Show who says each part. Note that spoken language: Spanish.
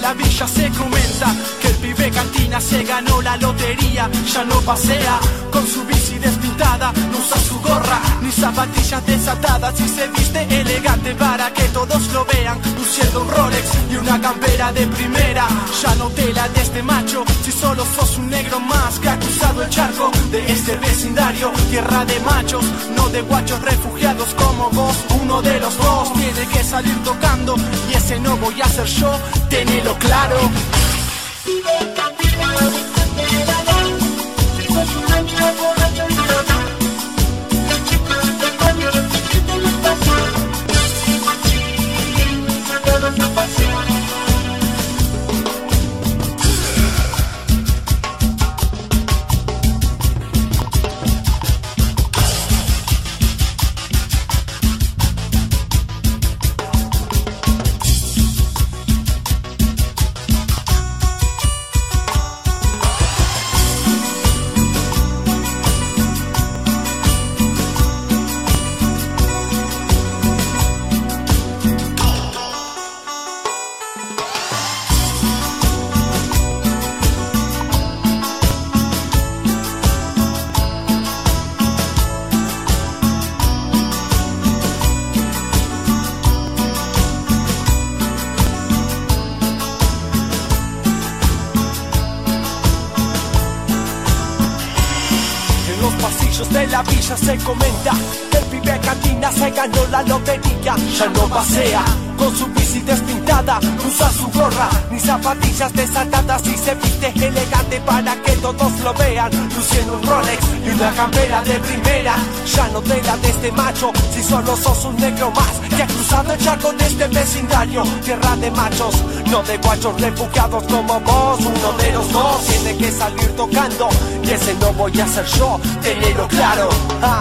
Speaker 1: la villa se comenta que el pibe cantina se ganó la lotería, ya no pasea con su bici despintada, no usa su gorra ni zapatillas desatadas y se viste elegante para que todos lo vean, luciendo Rolex y una campera de primera. Ya no tela de este macho, si solo sos un negro más que ha cruzado el charco de este vecindario, tierra de machos, no de guachos refugiados como vos, uno de los dos tiene que salir tocando y ese no voy a ser yo, tenelo claro. Pasillos de la villa se comenta que el pibe cantina se ganó la lotería. Ya no pasea con su bici despintada, usa su gorra ni zapatillas desatadas y se viste elegante para que todos lo vean. Luciendo un Rolex y una campera de primera. Ya no tela de este macho si solo sos un negro más que ha cruzado el charco de este vecindario. Tierra de machos, no de guachos refugiados como vos. Uno de los dos tiene que salir tocando y ese no voy a ser yo, tenelo claro. Ah.